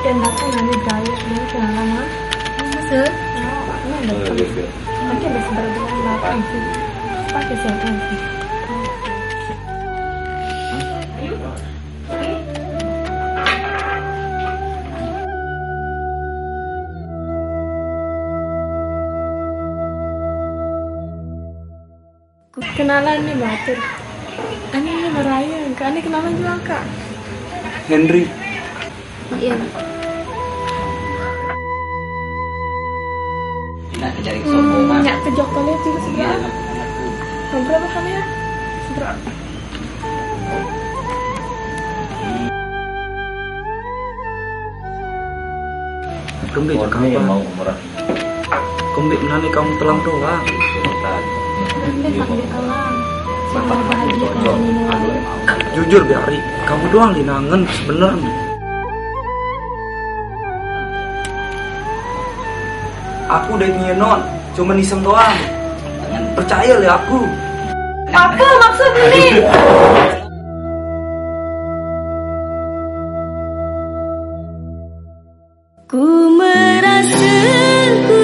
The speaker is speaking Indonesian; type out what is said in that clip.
yang datang nanti gaya sebenarnya kenalan mah Maksud? oh ini datang mungkin ada seberapa bulan sih pakai siapa sih kenalan nih batur Ani ini Maraya, Kak Ani kenalan juga kak. Henry. Iya. Nak cari Hmm, ke Jokole itu Iya, kan ya? Seberapa? Kembali kamu yang mau umrah. Kembali nani kamu telang doang. Jujur Biari Kamu doang linangan sebenarnya Aku udah nyenon Cuma iseng doang. Percaya lah aku. Apa maksud ini? Ku merasa ku